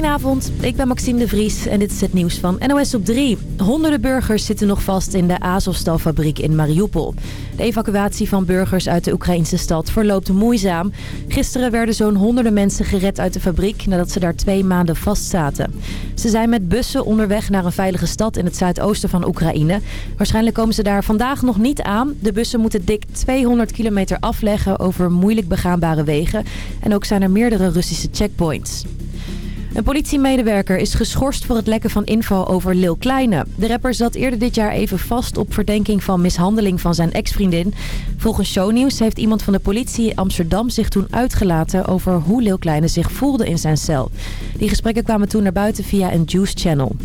Goedenavond, ik ben Maxime de Vries en dit is het nieuws van NOS op 3. Honderden burgers zitten nog vast in de Azovstalfabriek in Mariupol. De evacuatie van burgers uit de Oekraïnse stad verloopt moeizaam. Gisteren werden zo'n honderden mensen gered uit de fabriek nadat ze daar twee maanden vastzaten. Ze zijn met bussen onderweg naar een veilige stad in het zuidoosten van Oekraïne. Waarschijnlijk komen ze daar vandaag nog niet aan. De bussen moeten dik 200 kilometer afleggen over moeilijk begaanbare wegen. En ook zijn er meerdere Russische checkpoints. Een politiemedewerker is geschorst voor het lekken van info over Lil Kleine. De rapper zat eerder dit jaar even vast op verdenking van mishandeling van zijn ex-vriendin. Volgens Shownieuws heeft iemand van de politie in Amsterdam zich toen uitgelaten over hoe Lil Kleine zich voelde in zijn cel. Die gesprekken kwamen toen naar buiten via een Juice Channel.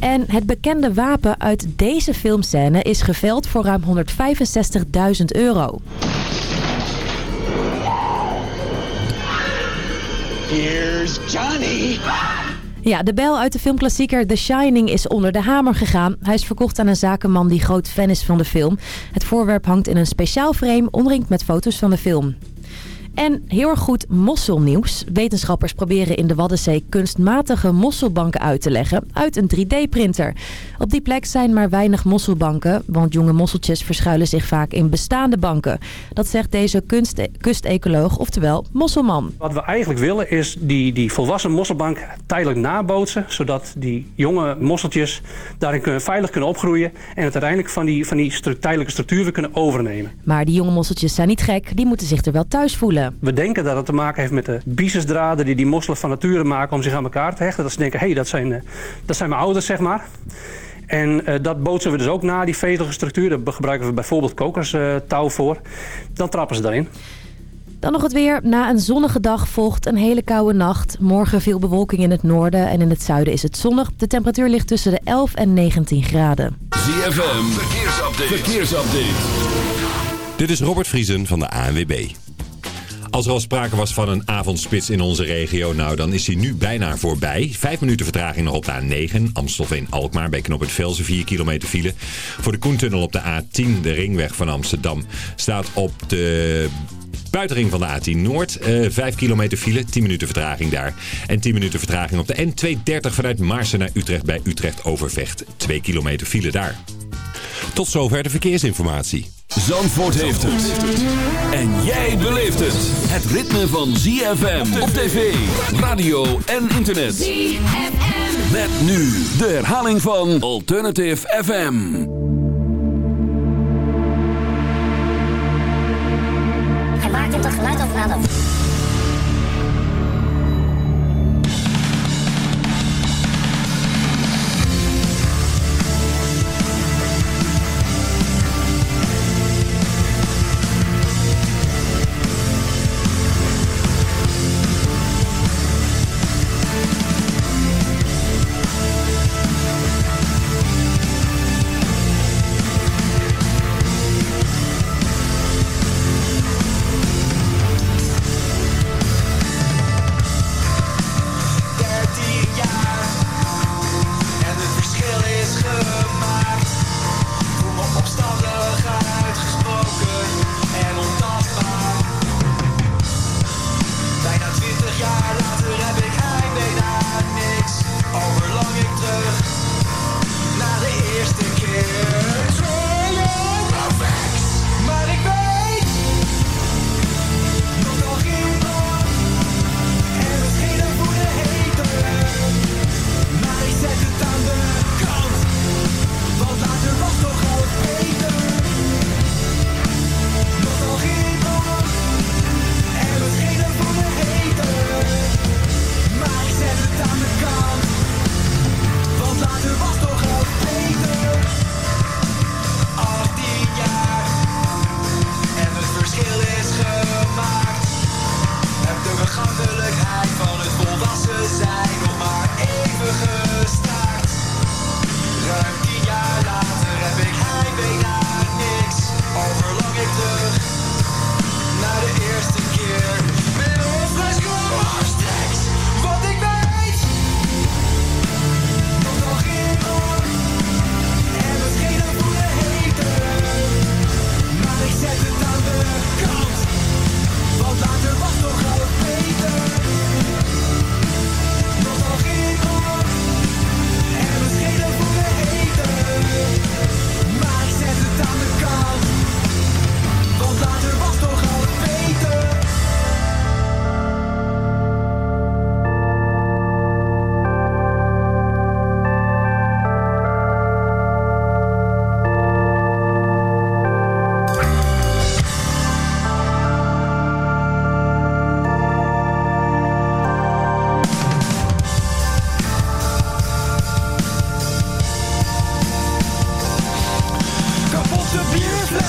En het bekende wapen uit deze filmscène is geveld voor ruim 165.000 euro. Here's Johnny. Ja, de bel uit de filmklassieker The Shining is onder de hamer gegaan. Hij is verkocht aan een zakenman die groot fan is van de film. Het voorwerp hangt in een speciaal frame omringd met foto's van de film. En heel erg goed mosselnieuws. Wetenschappers proberen in de Waddenzee kunstmatige mosselbanken uit te leggen uit een 3D-printer. Op die plek zijn maar weinig mosselbanken, want jonge mosseltjes verschuilen zich vaak in bestaande banken. Dat zegt deze kunst- kustecoloog, oftewel mosselman. Wat we eigenlijk willen is die, die volwassen mosselbank tijdelijk nabootsen, zodat die jonge mosseltjes daarin kunnen, veilig kunnen opgroeien en het uiteindelijk van die, van die stru- tijdelijke structuur weer kunnen overnemen. Maar die jonge mosseltjes zijn niet gek, die moeten zich er wel thuis voelen. We denken dat het te maken heeft met de bicesdraden die die mosselen van nature maken om zich aan elkaar te hechten. Dat ze denken, hé, hey, dat, zijn, eh, dat zijn mijn ouders, zeg maar. En eh, dat bootsen we dus ook na, die vezelige structuur. Daar gebruiken we bijvoorbeeld kokerstouw voor. Dan trappen ze daarin. Dan nog het weer. Na een zonnige dag volgt een hele koude nacht. Morgen veel bewolking in het noorden en in het zuiden is het zonnig. De temperatuur ligt tussen de 11 en 19 graden. ZFM, verkeersupdate. verkeersupdate. Dit is Robert Vriesen van de ANWB. Als er al sprake was van een avondspits in onze regio, nou dan is die nu bijna voorbij. Vijf minuten vertraging nog op de A9, Amstelveen-Alkmaar bij knooppunt Velsen, 4 kilometer file. Voor de Koentunnel op de A10, de ringweg van Amsterdam, staat op de buitenring van de A10 Noord. eh 5 kilometer file, 10 minuten vertraging daar. En 10 minuten vertraging op de N230 vanuit Maarsen naar Utrecht bij Utrecht Overvecht. 2 kilometer file daar. Tot zover de verkeersinformatie. Zandvoort heeft het. En jij beleeft het. Het ritme van ZFM op tv, radio en internet. ZFM. Met nu de herhaling van Alternative FM. Hij maakt hem toch geluid over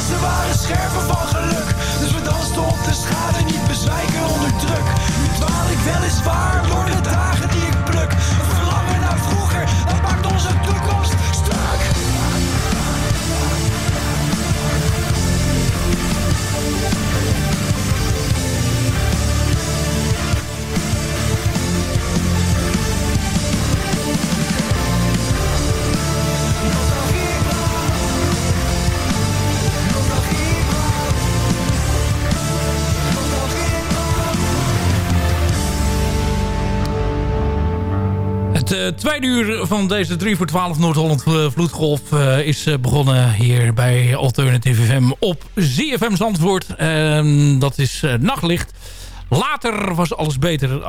Ze waren scherven van geluk. Dus we dansten op de schade Niet bezwijken onder druk. Nu dwaal ik wel is waar, Door de dagen die ik pluk Een verlangen naar vroeger Dat maakt onze toekomst stuk tweede uur van deze 3 voor 12 Noord-Holland Vloedgolf is begonnen hier bij Alternative FM op ZFM Zandvoort. Ehm, dat is nachtlicht. Later was alles beter.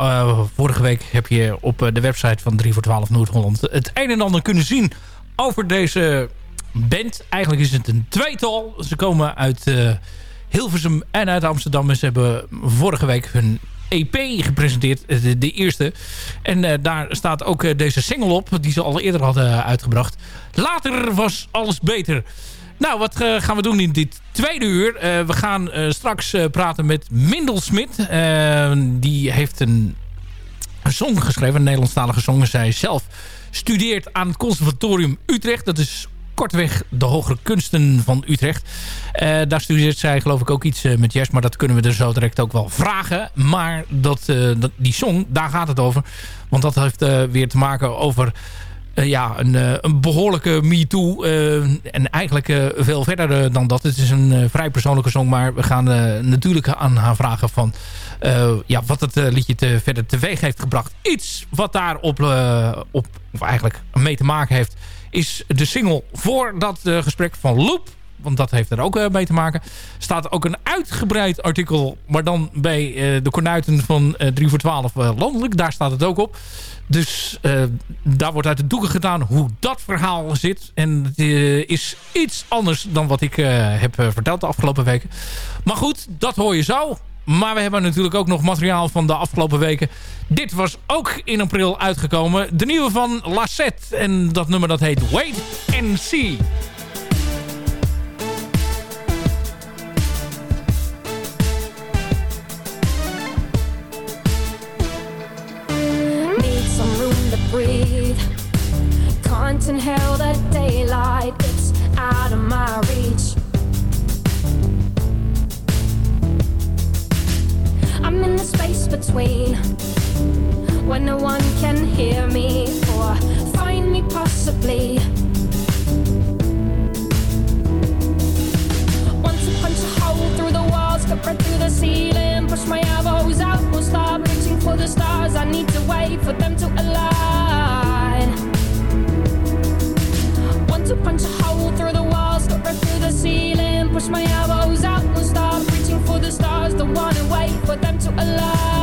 vorige week heb je op de website van 3 voor 12 Noord-Holland het een en ander kunnen zien over deze band. Eigenlijk is het een tweetal. Ze komen uit Hilversum en uit Amsterdam. En ze hebben vorige week hun EP gepresenteerd, de, de eerste. En uh, daar staat ook uh, deze single op, die ze al eerder hadden uitgebracht. Later was alles beter. Nou, wat gaan we doen in dit tweede uur? we gaan straks praten met Mindel Smit. die heeft een, een song geschreven, een Nederlandstalige song. Zij zelf studeert aan het Conservatorium Utrecht. Dat is kortweg de hogere kunsten van Utrecht. Uh, daar studeert zij geloof ik ook iets uh, met jazz. Maar dat kunnen we er zo direct ook wel vragen. Maar dat, uh, dat, die song, daar gaat het over. Want dat heeft weer te maken over... ja, een, een behoorlijke MeToo. en eigenlijk veel verder dan dat. Het is een vrij persoonlijke song. Maar we gaan natuurlijk aan haar vragen van... ja, wat het liedje te, verder teweeg heeft gebracht. Iets wat daar op, op, eigenlijk mee te maken heeft is de single voor dat gesprek van Loop. Want dat heeft er ook uh, mee te maken. Staat ook een uitgebreid artikel. Maar dan bij uh, de kornuiten van 3 voor 12 landelijk. Daar staat het ook op. Dus daar wordt uit de doeken gedaan hoe dat verhaal zit. En het is iets anders dan wat ik heb verteld de afgelopen weken. Maar goed, dat hoor je zo. Maar we hebben natuurlijk ook nog materiaal van de afgelopen weken. Dit was ook in april uitgekomen. De nieuwe van Lassette. En dat nummer dat heet Wait and See. Breathe. Can't inhale the daylight. It's out of my reach. I'm in the space between when no one can hear me or find me possibly. Want to punch a hole through the walls, cut right through the ceiling, push my elbows out, will start reaching for the stars. I need to wait for them to align. Want to punch a hole through the walls, cut right through the ceiling, push my elbows out, will start the stars, don't wanna wait for them to align.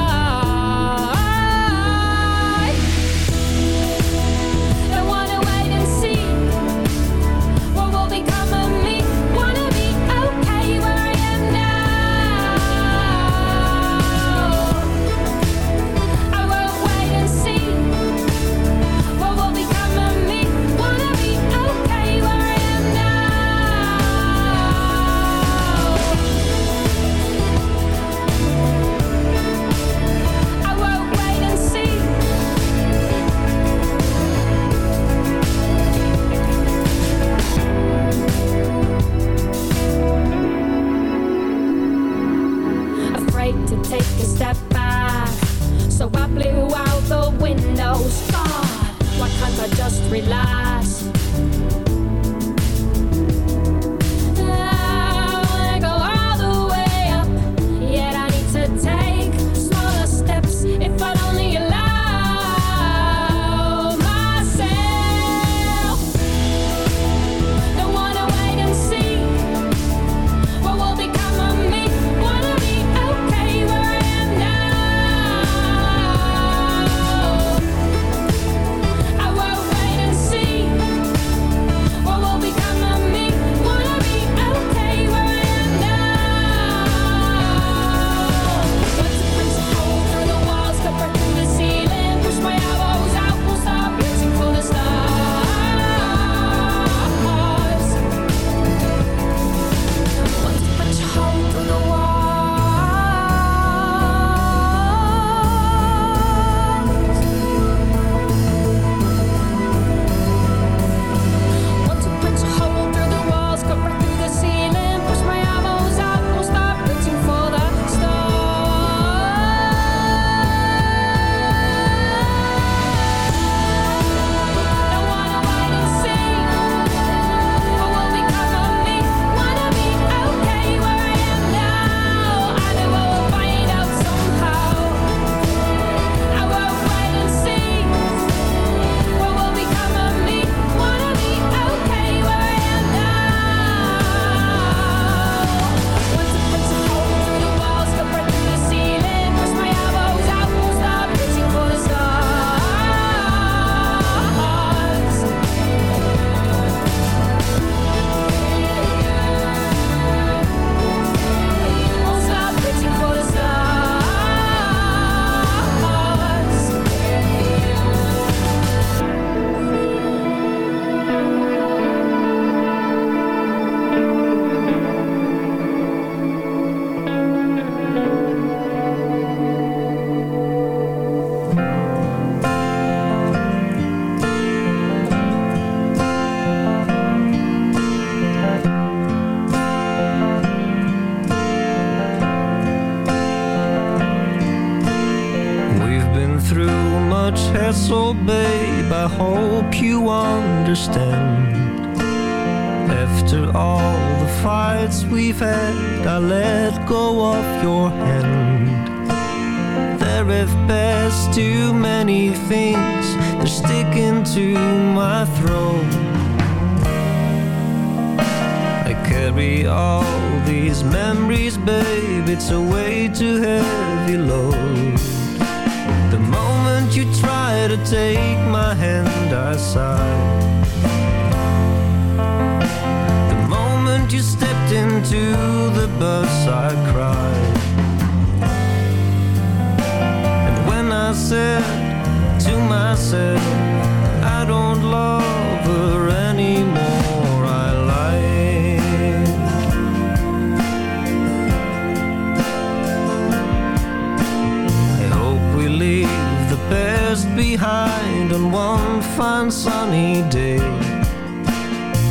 one sunny day.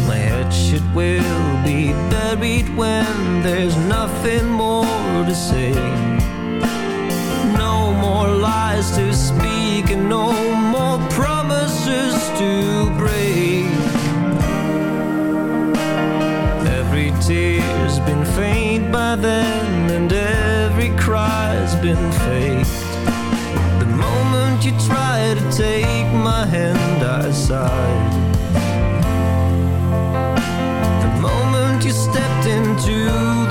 My hatchet will be buried when there's nothing more to say. No more lies to speak and no more promises to break. Every tear's been faint by then and every cry's been faked. The moment you try to take my hand side. The moment you stepped into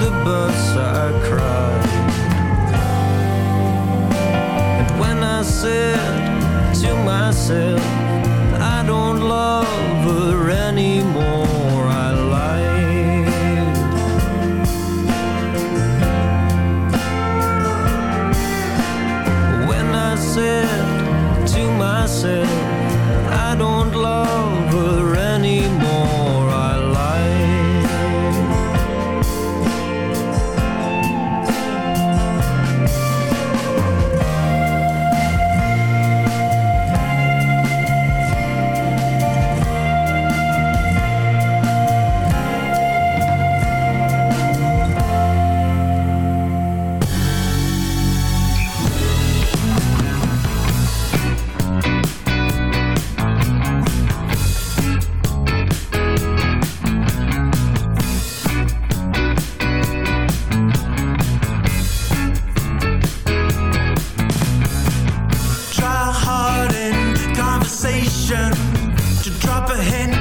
the bus, I cried. And when I said to myself, I don't love her anymore. drop a hint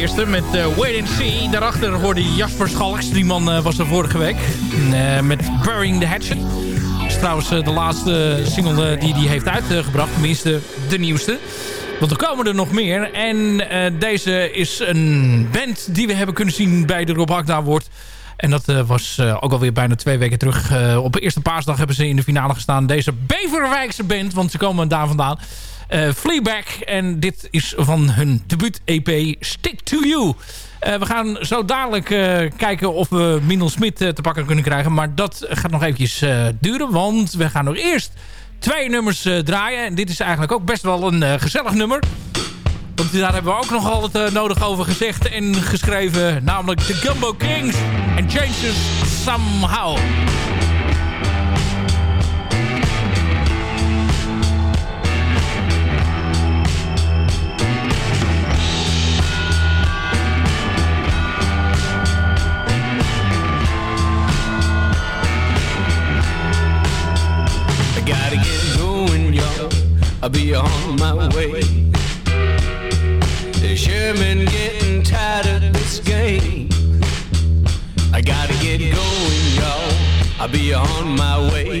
eerste met uh, Wait and See. Daarachter hoorde Jasper Schalks. Die man uh, was er vorige week. Uh, met Burying the Hatchet. Dat is trouwens de laatste single die hij heeft uitgebracht. Tenminste, de nieuwste. Want er komen er nog meer. En deze is een band die we hebben kunnen zien bij de Rob Hakda wordt. En dat was uh, ook alweer bijna twee weken terug. Op de eerste paasdag hebben ze in de finale gestaan. Deze Beverwijkse band, want ze komen daar vandaan. Fleabag. En dit is van hun debuut-EP Stick To You. we gaan zo dadelijk kijken of we Mindel Smit te pakken kunnen krijgen. Maar dat gaat nog eventjes duren. Want we gaan nog eerst twee nummers draaien. En dit is eigenlijk ook best wel een gezellig nummer. Want daar hebben we ook nog altijd uh, nodig over gezegd en geschreven. Namelijk The Gumbo Kings and Changes Somehow. I'll be on my way. Sherman getting tired of this game. I gotta get going, y'all. I'll be on my way.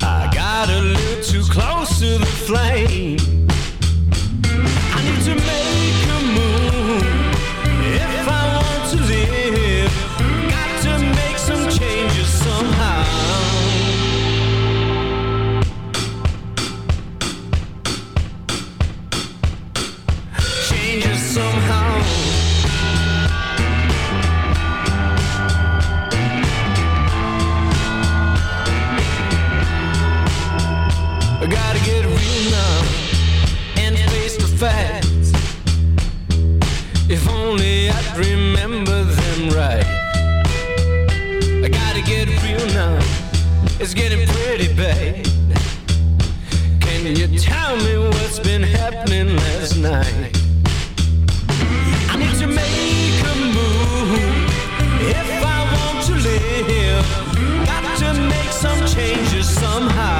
I got a little too close to the flame. I need to make It's getting pretty bad. Can you tell me what's been happening last night? I need to make a move if I want to live. Got to make some changes somehow.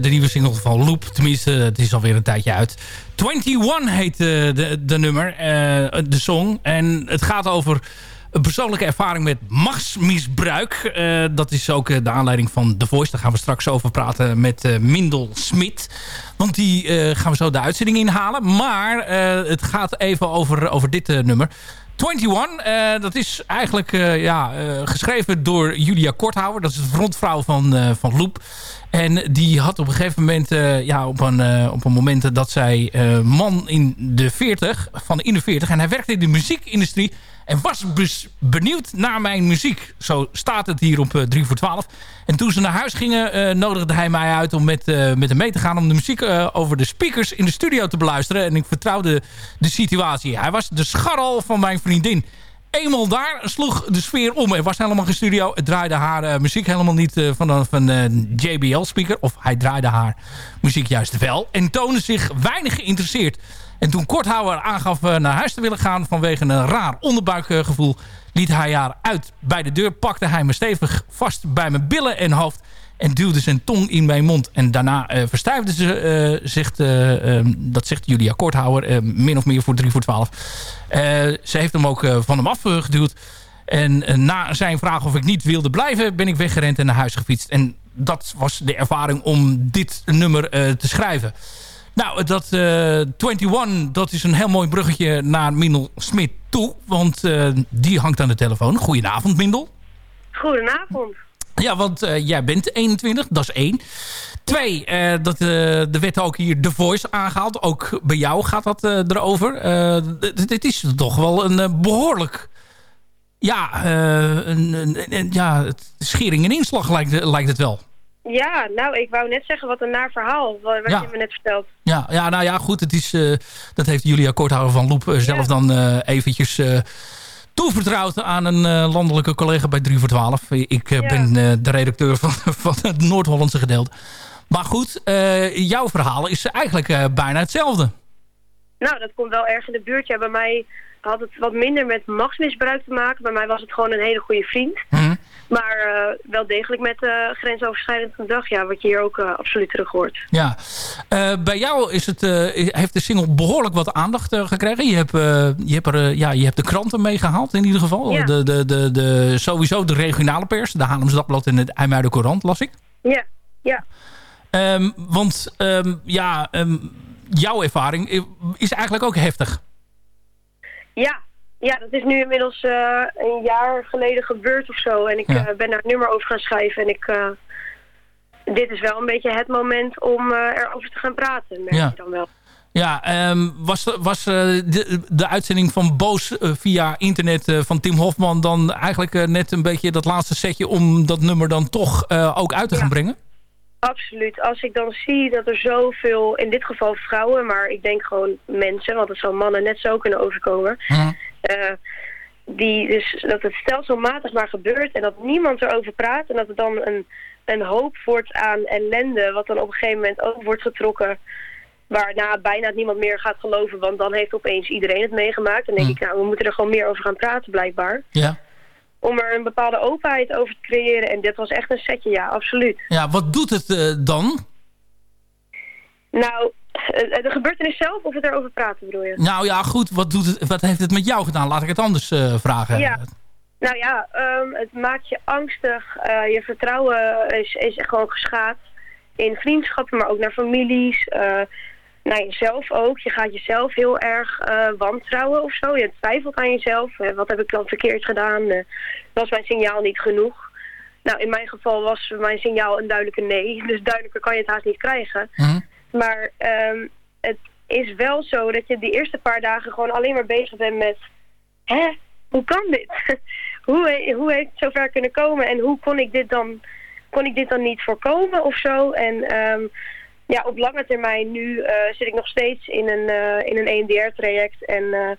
De nieuwe single van Loop. Tenminste, het is alweer een tijdje uit. 21 heet eh, de, de nummer, eh, de song. En het gaat over een persoonlijke ervaring met machtsmisbruik. Eh, dat is ook eh, de aanleiding van The Voice. Daar gaan we straks over praten met eh, Mindel Smit. Want die eh, gaan we zo de uitzending inhalen. Maar eh, het gaat even over, over dit eh, nummer. 21, eh, dat is eigenlijk eh, ja, eh, geschreven door Julia Korthouwer. Dat is de frontvrouw van, eh, van Loop. En die had op een gegeven moment, eh, ja, op een, eh, op een moment dat zij eh, man in de 40, van in de 40, en hij werkte in de muziekindustrie en was benieuwd naar mijn muziek. Zo staat het hier op eh, 3 voor 12. En toen ze naar huis gingen, nodigde hij mij uit om met, met hem mee te gaan... om de muziek over de speakers in de studio te beluisteren. En ik vertrouwde de situatie. Hij was de scharrel van mijn vriendin. Eenmaal daar sloeg de sfeer om. Er was helemaal geen studio. Het draaide haar eh, muziek helemaal niet eh, van een een JBL-speaker. Of hij draaide haar muziek juist wel. En toonde zich weinig geïnteresseerd. En toen Korthouwer aangaf eh, naar huis te willen gaan... vanwege een raar onderbuikgevoel... liet hij haar uit bij de deur. Pakte hij me stevig vast bij mijn billen en hoofd... en duwde zijn tong in mijn mond. En daarna eh verstijfde ze, eh, dat zegt Julia Korthouwer... eh, min of meer voor 3 voor 12. Eh, ze heeft hem ook van hem afgeduwd. En na zijn vraag of ik niet wilde blijven... ben ik weggerend en naar huis gefietst. En dat was de ervaring om dit nummer te schrijven. Nou, dat eh 21, dat is een heel mooi bruggetje naar Mindel Smit toe. Want die hangt aan de telefoon. Goedenavond, Mindel. Goedenavond. Ja, want eh, jij bent 21, dat is één. Twee, eh, dat, eh er werd ook hier The Voice aangehaald. Ook bij jou gaat dat erover. Dit is toch wel een eh, behoorlijk... Ja, een, een, een- ja, het- schering en inslag lijkt, lijkt het wel. Ja, nou, ik wou net zeggen wat een naar verhaal, wat, Ja. je me net vertelt. Ja, ja, nou ja, goed. Het is, dat heeft Julia Korthouwer van Loep zelf dan eventjes toevertrouwd aan een eh, landelijke collega bij 3 voor 12. Ik eh, Ja. ben eh, de redacteur van, van het Noord-Hollandse gedeelte. Maar goed, jouw verhaal is eigenlijk bijna hetzelfde. Nou, dat komt wel erg in de buurt. Ja, bij mij had het wat minder met machtsmisbruik te maken. Bij mij was het gewoon een hele goede vriend. Mhm. Maar eh, wel degelijk met eh grensoverschrijdend gedrag. Ja, wat je hier ook eh, absoluut terug hoort. Ja. Bij jou is het, heeft de single behoorlijk wat aandacht gekregen. Je hebt, je, hebt er, ja, je hebt de kranten meegehaald in ieder geval. Ja. De, de, de, de, sowieso de regionale pers. De Haarlems Dagblad en het IJmuiden Courant las ik. Ja, ja. Ehm, want ehm, ja, ehm, jouw ervaring is eigenlijk ook heftig. Ja, ja, dat is nu inmiddels eh, een jaar geleden gebeurd of zo. En ik Ja. eh, ben daar een nummer over gaan schrijven. En ik, eh, dit is wel een beetje het moment om erover te gaan praten, merk Ja. je dan wel. Ja, ehm, was, was de, de uitzending van Boos via internet van Tim Hofman dan eigenlijk net een beetje dat laatste setje om dat nummer dan toch ook uit te gaan brengen? Absoluut. Als ik dan zie dat er zoveel, in dit geval vrouwen, maar ik denk gewoon mensen, want het zal mannen net zo kunnen overkomen. eh, die dus dat het stelselmatig maar gebeurt en dat niemand erover praat en dat het dan een, een hoop wordt aan ellende, wat dan op een gegeven moment ook wordt getrokken. Waarna bijna niemand meer gaat geloven, want dan heeft opeens iedereen het meegemaakt. En denk ik, nou, we moeten er gewoon meer over gaan praten, blijkbaar. Ja. Om er een bepaalde openheid over te creëren. En dit was echt een setje, ja, absoluut. Ja, wat doet het eh, dan? Nou, eh, de gebeurtenis zelf of het erover praten bedoel je? Nou ja, goed, wat, doet het, wat heeft het met jou gedaan? Laat ik het anders eh, vragen. Ja. Nou ja, ehm, het maakt je angstig. Eh, je vertrouwen is, is gewoon geschaad. In vriendschappen, maar ook naar families. eh, naar jezelf ook. Je gaat jezelf heel erg eh, wantrouwen of zo. Je twijfelt aan jezelf. Eh, wat heb ik dan verkeerd gedaan? Eh, was mijn signaal niet genoeg? Nou, in mijn geval was mijn signaal een duidelijke nee. Dus duidelijker kan je het haast niet krijgen. Maar ehm, het is wel zo dat je die eerste paar dagen gewoon alleen maar bezig bent met... Hè? Hoe kan dit? hoe, hoe heeft het zover kunnen komen? En hoe kon ik dit dan, kon ik dit dan niet voorkomen of zo? En ehm, ja, op lange termijn nu eh, zit ik nog steeds in een, eh, in een EMDR-traject. En eh,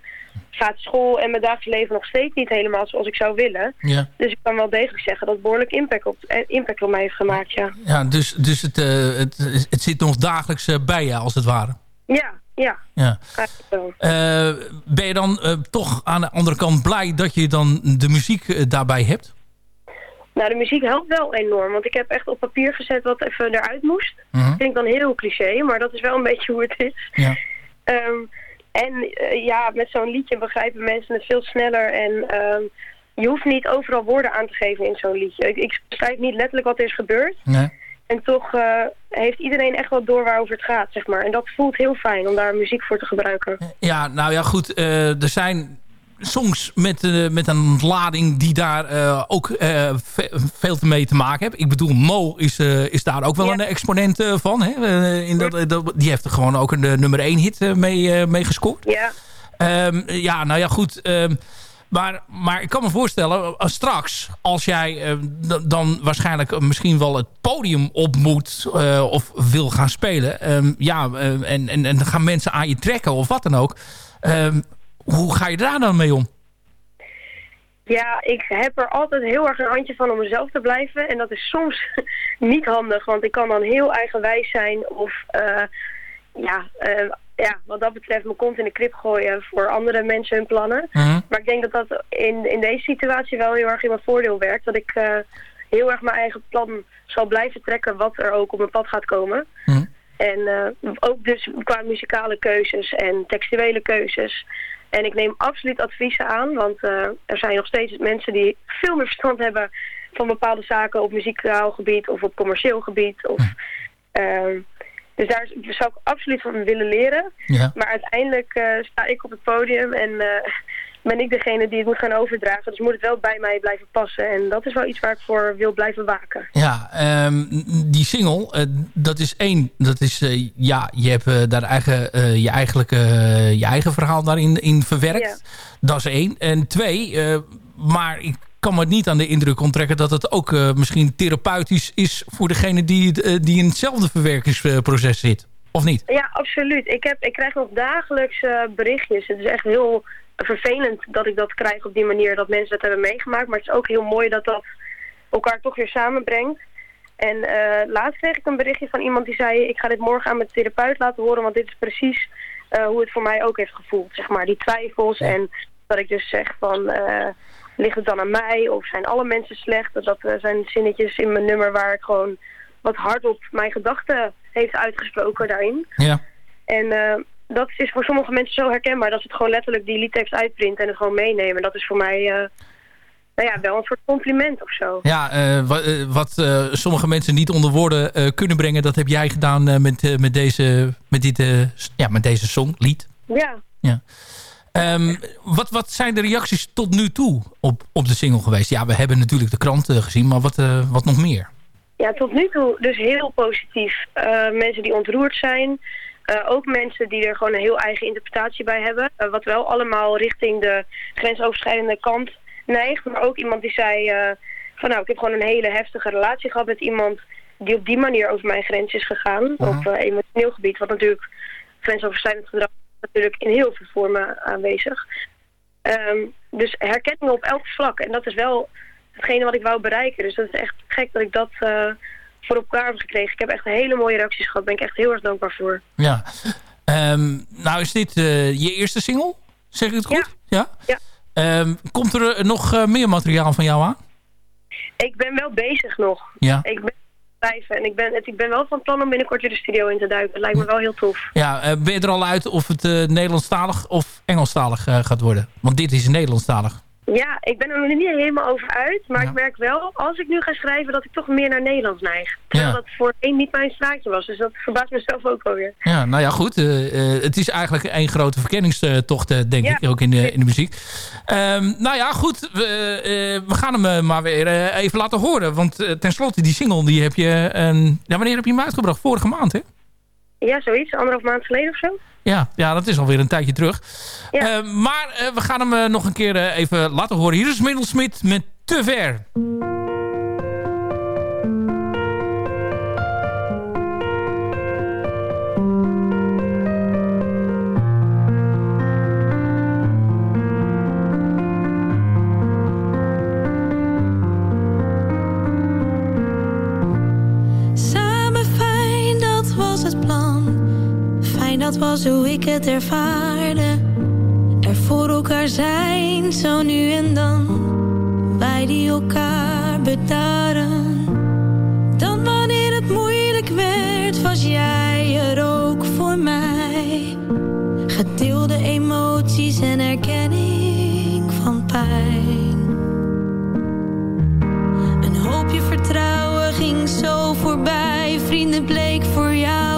gaat school en mijn dagelijks leven nog steeds niet helemaal zoals ik zou willen. Ja. Dus ik kan wel degelijk zeggen dat het behoorlijk impact op, eh, impact op mij heeft gemaakt, ja. Ja, dus, dus het, eh, het, het zit nog dagelijks eh, bij je, als het ware. Ja, ja. Ja. Ben je dan toch aan de andere kant blij dat je dan de muziek daarbij hebt? Nou, de muziek helpt wel enorm. Want ik heb echt op papier gezet wat even eruit moest. Mhm. Dat vind ik dan heel cliché, maar dat is wel een beetje hoe het is. Ja. Ehm, en eh, ja, met zo'n liedje begrijpen mensen het veel sneller. En ehm, je hoeft niet overal woorden aan te geven in zo'n liedje. Ik, ik schrijf niet letterlijk wat er is gebeurd. Nee. En toch eh, heeft iedereen echt wel door waarover het gaat, zeg maar. En dat voelt heel fijn om daar muziek voor te gebruiken. Ja, nou ja, goed. eh, er zijn songs met, eh, met een lading die daar eh, ook eh, ve- veel te mee te maken hebben. Ik bedoel, Mo is, is daar ook wel een exponent van. Hè? In dat, dat, die heeft er gewoon ook een nummer 1 hit mee, mee gescoord. Ja. Ehm, ja, nou ja, goed. ehm, maar, maar ik kan me voorstellen, straks, als jij dan waarschijnlijk misschien wel het podium op moet of wil gaan spelen. ehm, ja, en, en, en dan gaan mensen aan je trekken of wat dan ook. Hoe ga je daar dan mee om? Ja, ik heb er altijd heel erg een handje van om mezelf te blijven. En dat is soms niet handig, want ik kan dan heel eigenwijs zijn of eh, ja, eh, ja, wat dat betreft mijn kont in de krip gooien voor andere mensen hun plannen. Maar ik denk dat dat in, in deze situatie wel heel erg in mijn voordeel werkt. Dat ik eh, heel erg mijn eigen plan zal blijven trekken wat er ook op mijn pad gaat komen. En eh, ook dus qua muzikale keuzes en textuele keuzes. En ik neem absoluut adviezen aan, want eh, er zijn nog steeds mensen die veel meer verstand hebben van bepaalde zaken op muzikaal gebied of op commercieel gebied. Of, ehm, dus daar zou ik absoluut van willen leren. Ja. Maar uiteindelijk eh, sta ik op het podium en ben ik degene die het moet gaan overdragen. Dus moet het wel bij mij blijven passen. En dat is wel iets waar ik voor wil blijven waken. Ja, ehm, die single, eh, dat is één. Dat is, eh, ja, je hebt eh, daar eigen, je, eigenlijk, eh, je eigen verhaal daarin in verwerkt. Dat is één. En twee, maar ik kan me niet aan de indruk onttrekken... dat het ook misschien therapeutisch is voor degene die, die in hetzelfde verwerkingsproces zit. Of niet? Ja, absoluut. Ik, heb, ik krijg nog dagelijks berichtjes. Het is echt heel vervelend dat ik dat krijg op die manier, dat mensen dat hebben meegemaakt. Maar het is ook heel mooi dat dat elkaar toch weer samenbrengt. En eh, laatst kreeg ik een berichtje van iemand die zei... ik ga dit morgen aan mijn therapeut laten horen... want dit is precies eh, hoe het voor mij ook heeft gevoeld. Zeg maar, die twijfels en dat ik dus zeg van... eh, ligt het dan aan mij of zijn alle mensen slecht? Dat eh, zijn zinnetjes in mijn nummer waar ik gewoon wat hardop mijn gedachten heeft uitgesproken daarin. Ja. En dat is voor sommige mensen zo herkenbaar dat ze het gewoon letterlijk die liedtekst uitprinten en het gewoon meenemen. Dat is voor mij eh, nou ja, wel een soort compliment of zo. Ja, eh, eh, wat sommige mensen niet onder woorden kunnen brengen... dat heb jij gedaan met, met, deze, met, dit, ja, met deze song, lied. Ja, Ja. Ehm, wat, wat zijn de reacties tot nu toe op, op de single geweest? Ja, we hebben natuurlijk de krant eh, gezien, maar wat, wat nog meer? Ja, tot nu toe dus heel positief. Mensen die ontroerd zijn. Eh, ook mensen die er gewoon een heel eigen interpretatie bij hebben. Eh, wat wel allemaal richting de grensoverschrijdende kant neigt. Maar ook iemand die zei eh, van nou, ik heb gewoon een hele heftige relatie gehad met iemand die op die manier over mijn grens is gegaan. Op eh, emotioneel gebied. Wat natuurlijk grensoverschrijdend gedrag is natuurlijk in heel veel vormen aanwezig. Ehm, dus herkenning op elk vlak. En dat is wel hetgene wat ik wou bereiken. Dus dat is echt gek dat ik dat voor elkaar heb gekregen. Ik heb echt hele mooie reacties gehad. Daar ben ik echt heel erg dankbaar voor. Ja. Ehm, nou is dit eh, je eerste single? Zeg ik het goed? Ja. Ja. Ehm, komt er eh, nog eh, meer materiaal van jou aan? Ik ben wel bezig nog. Ja. Ik ben schrijven en ik ben, ik ben wel van plan om binnenkort weer de studio in te duiken. Het lijkt me wel heel tof. Ja, eh, ben je er al uit of het Nederlandstalig of Engelstalig gaat worden? Want dit is Nederlandstalig. Ja, ik ben er nog niet helemaal over uit. Maar ik merk wel, als ik nu ga schrijven, dat ik toch meer naar Nederlands neig. Terwijl Ja. dat voorheen niet mijn straatje was. Dus dat verbaast mezelf ook alweer. Ja, nou ja, goed. eh, eh, het is eigenlijk een grote verkenningstocht, eh, denk Ja. ik, ook in de, in de muziek. Ehm, nou ja, goed. We, we gaan hem maar weer even laten horen. Want tenslotte, die single, die heb je... ja, wanneer heb je hem uitgebracht? Vorige maand, hè? Ja, zoiets. Anderhalf maand geleden of zo. Ja, ja dat is alweer een tijdje terug. Eh, maar eh, we gaan hem eh, nog een keer even laten horen. Hier is Middelsmit met Te Ver. dat was hoe ik het ervaarde. Er voor elkaar zijn, zo nu en dan. Wij die elkaar bedaren. Dan wanneer het moeilijk werd, was jij er ook voor mij. Gedeelde emoties en erkenning van pijn. Een hoopje vertrouwen ging zo voorbij. Vrienden bleek voor jou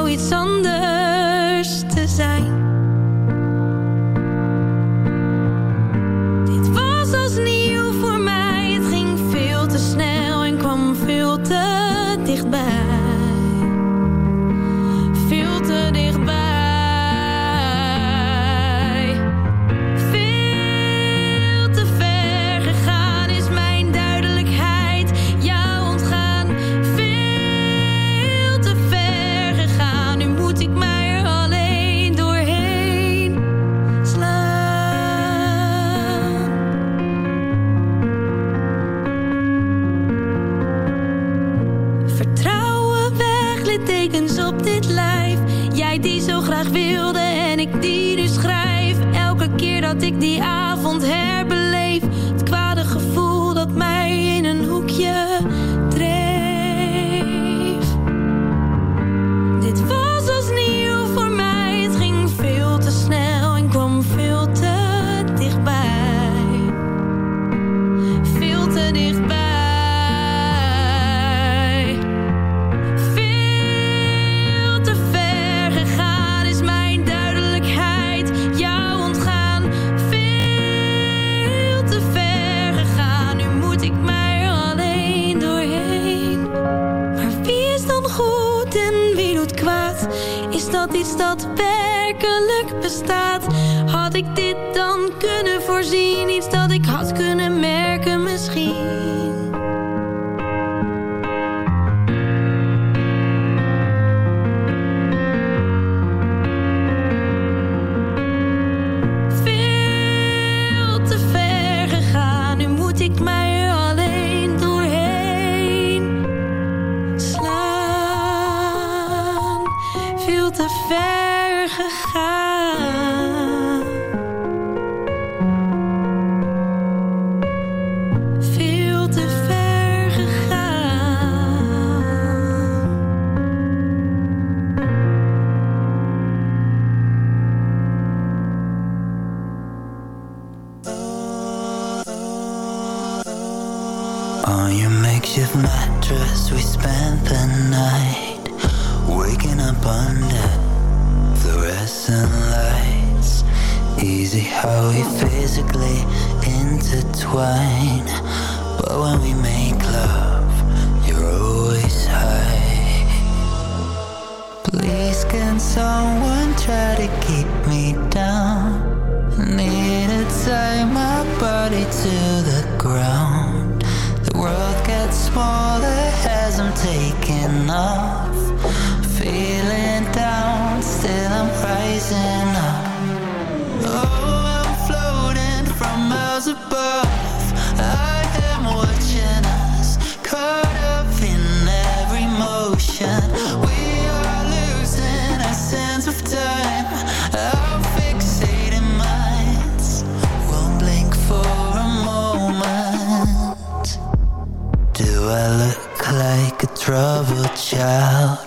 child.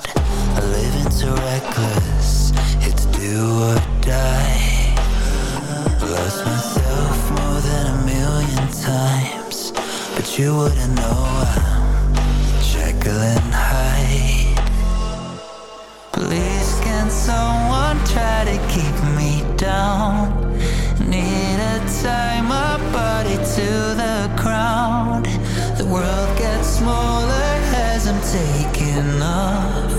In so reckless It's do or die. Lost myself more than a million times But you wouldn't know I'm Jacqueline High Please can someone try to keep me down? Need to tie my body to the ground. The world gets smaller I'm taking off,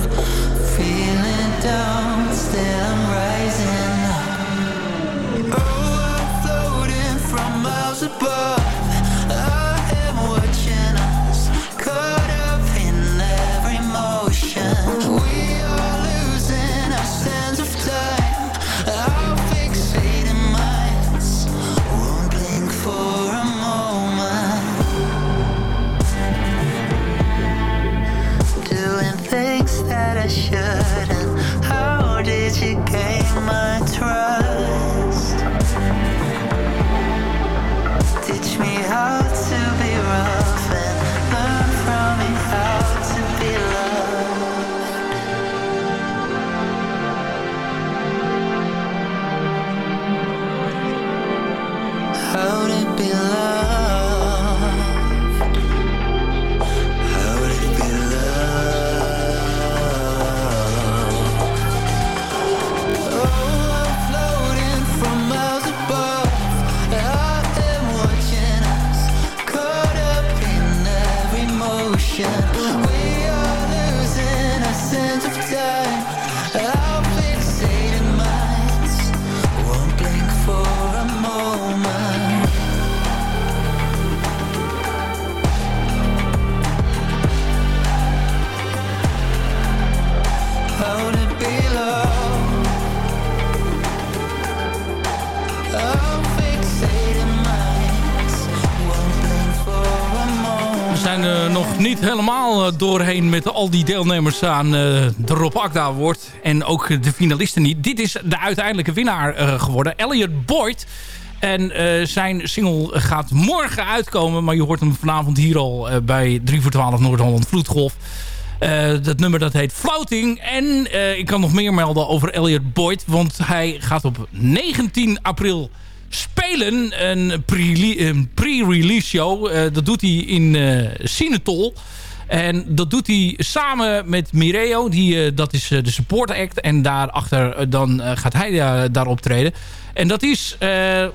feeling down, still I'm rising up. Oh, I'm floating from miles above. Niet helemaal eh, doorheen met al die deelnemers aan uh, de Rob Akda Award. En ook de finalisten niet. Dit is de uiteindelijke winnaar uh, geworden. Elliot Boyd. En zijn single gaat morgen uitkomen. Maar je hoort hem vanavond hier al bij 3 voor 12 Noord-Holland Vloedgolf. dat nummer dat heet Floating. En ik kan nog meer melden over Elliot Boyd. Want hij gaat op 19 april spelen. Een pre-release show. Uh, dat doet hij in uh, Sinetol. En dat doet hij samen met Mireo. Die, uh, dat is de support act. En daarachter dan gaat hij daar optreden. En dat is,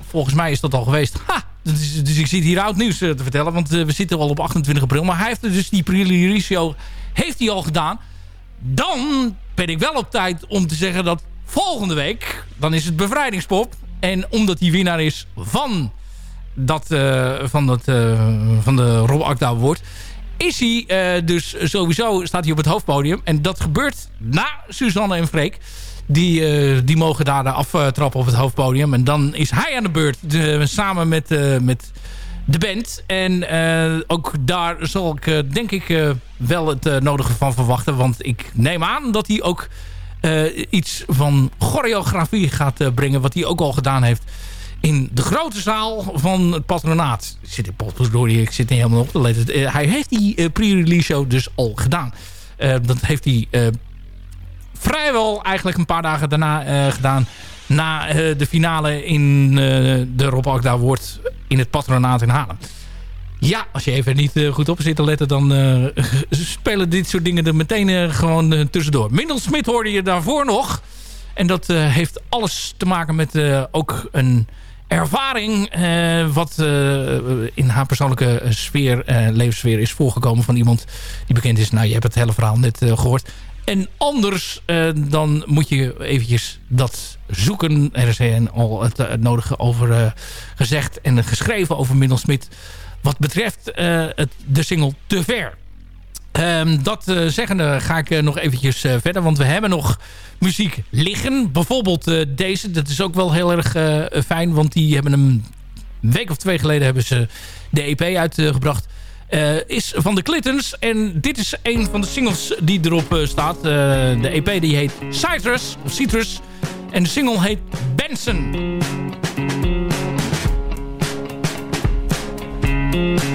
volgens mij is dat al geweest. Ha! Dus, dus ik zit hier oud nieuws te vertellen. Want we zitten al op 28 april. Maar hij heeft dus die pre-release show heeft hij al gedaan. Dan ben ik wel op tijd om te zeggen dat volgende week... dan is het bevrijdingspop. En omdat hij winnaar is van, dat, uh, van, dat, uh, van de Rob Akda Award... is hij uh, dus sowieso staat hij op het hoofdpodium. En dat gebeurt na Suzanne en Freek. Die, die mogen daar aftrappen op het hoofdpodium. En dan is hij aan de beurt. Samen met, met de band. En ook daar zal ik denk ik wel het nodige van verwachten. Want ik neem aan dat hij ook iets van choreografie gaat uh, brengen. Wat hij ook al gedaan heeft in de grote zaal van het patronaat. Ik zit in ik zit niet helemaal op te. Uh, hij heeft die pre-release show dus al gedaan. dat heeft hij vrijwel eigenlijk een paar dagen daarna gedaan. Na de finale in de Rob Akda wordt in het patronaat in Haarlem. Ja, als je even niet uh, goed op zit te letten... dan uh, spelen dit soort dingen er meteen uh, gewoon tussendoor. Mindel Smit hoorde je daarvoor nog. En dat heeft alles te maken met ook een ervaring... wat in haar persoonlijke sfeer, levenssfeer is voorgekomen van iemand die bekend is. Nou, je hebt het hele verhaal net gehoord. En anders dan moet je eventjes dat zoeken. Er is al het, nodige over gezegd en geschreven over Mindel Smit wat betreft uh, het, de single Te Ver. Um, dat uh, zeggende ga ik uh, nog eventjes verder. Want we hebben nog muziek liggen. Bijvoorbeeld deze. Dat is ook wel heel erg fijn. Want die hebben een week of twee geleden hebben ze de EP uitgebracht. is van de Clintons. En dit is een van de singles die erop staat. de EP die heet Citrus. Of Citrus. En de single heet Benson. Uh,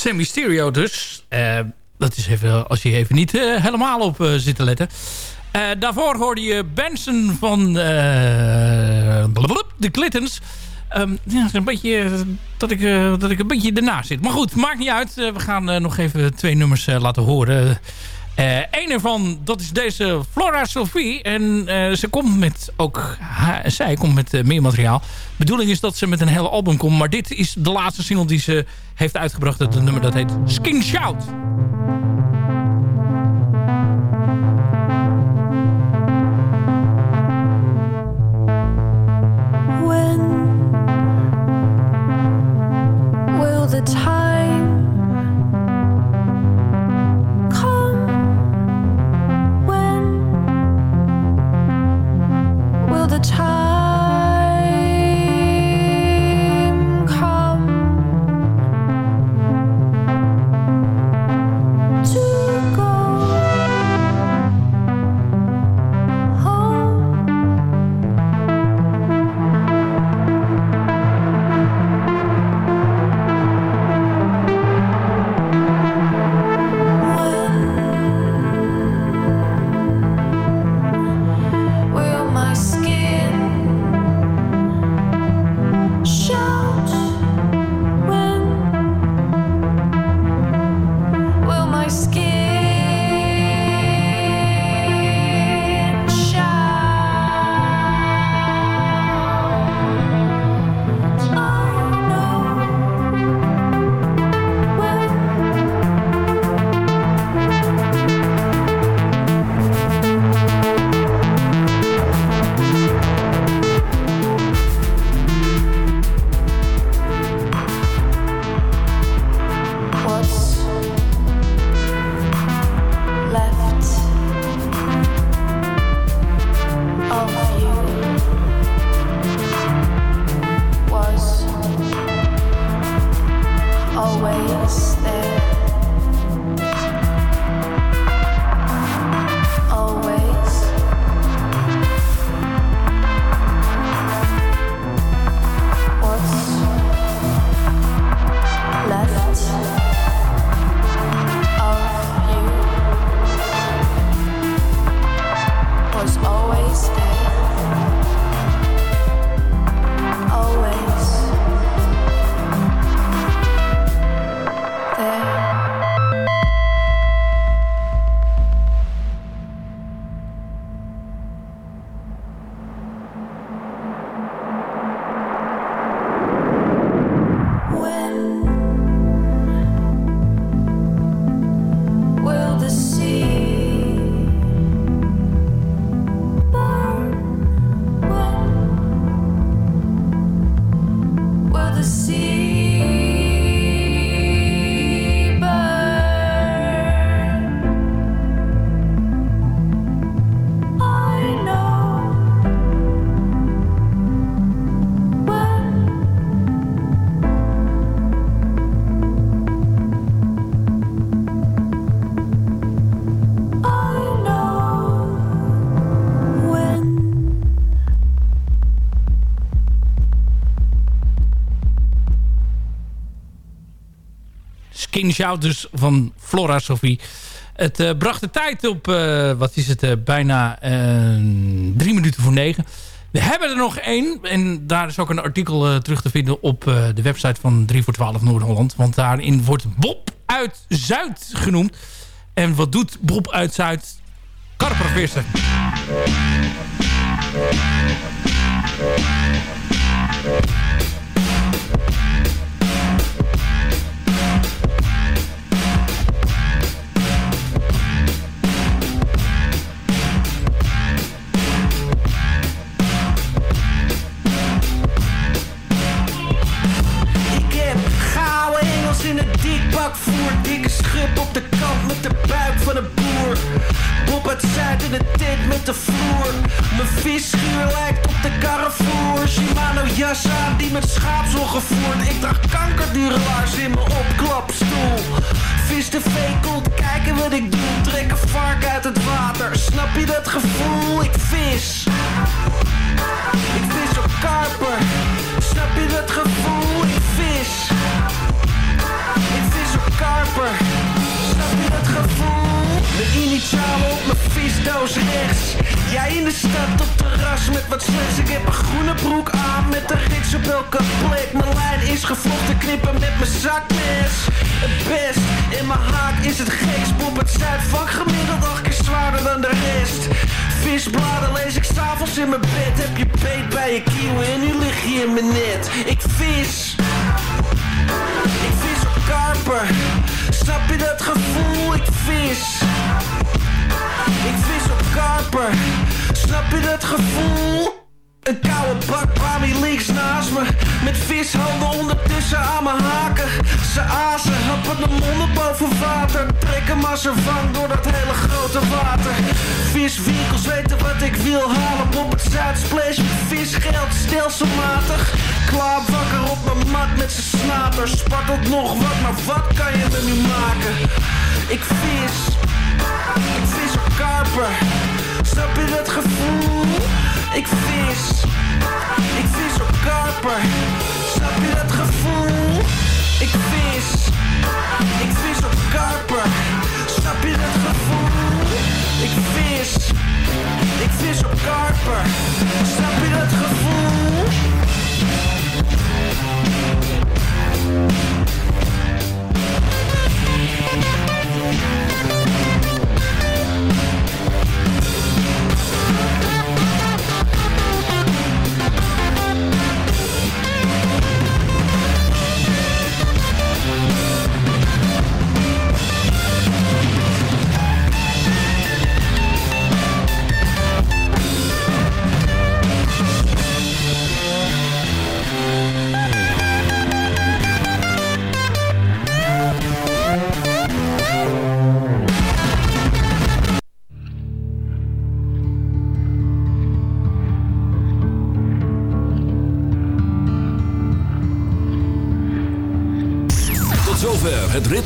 Sammy Stereo dus. Eh, dat is even als je even niet eh, helemaal op eh, zit te letten. daarvoor hoorde je Benson van de Clintons. Um, ja, is een beetje dat ik, dat ik een beetje ernaar zit. Maar goed, maakt niet uit. we gaan nog even twee nummers laten horen een ervan, dat is deze Flora Sophie. En uh, ze komt met ook... zij komt met uh, meer materiaal. Bedoeling is dat ze met een hele album komt. Maar dit is de laatste single die ze heeft uitgebracht. Het nummer dat heet Skin Shout. Skin Shout dus van Flora Sophie. Het eh, bracht de tijd op, eh, wat is het, eh, bijna drie minuten voor negen. We hebben er nog één. En daar is ook een artikel terug te vinden op de website van 3 voor 12 Noord-Holland. Want daarin wordt Bob uit Zuid genoemd. En wat doet Bob uit Zuid? Karpervissen. Het dikbak voer. Dikke schub op de kant met de buik van een boer. Bob uit Zuid in de tent met de vloer. Mijn visschuur lijkt op de Carrefour. Shimano jas aan die met schaapsel gevoerd. Ik draag kankerdure laars in mijn opklapstoel. Vis de komt kijken wat ik doe. Trek een vark uit het water. Snap je dat gevoel? Ik vis. Ik vis op karper. Snap je dat gevoel? Ik vis. Karper. Snap je dat gevoel? De initialen op mijn visdoos rechts. Jij in de stad op terras met wat slits. Ik heb een groene broek aan met een rits op elke plek. Mijn lijn is gevlochten, knippen met mijn zakmes. Het best, in mijn haak is het gekst. Op het zuidvak gemiddeld acht keer zwaarder dan de rest. Visbladen lees ik s'avonds in mijn bed. Heb je peet bij je kieuwen en nu lig je in mijn net. Ik vis. Ik vis karper. Snap je dat gevoel? Ik vis. Ik vis op karper. Snap je dat gevoel? Een koude bak Bami links naast me Met vishanden ondertussen aan mijn haken Ze azen, happen de monden boven water Trekken maar ze vang door dat hele grote water Viswinkels weten wat ik wil halen Op het Zuidsplash met visgeld stelselmatig Klaar wakker op mijn mat met z'n snater Spartelt nog wat, maar wat kan je me nu maken? Ik vis Ik vis op karper Snap je dat gevoel? Ik vis Ik vis op karper Snap je dat gevoel? Ik vis Ik vis op karper Snap je dat gevoel? Ik vis Ik vis op karper Snap je dat gevoel? Tot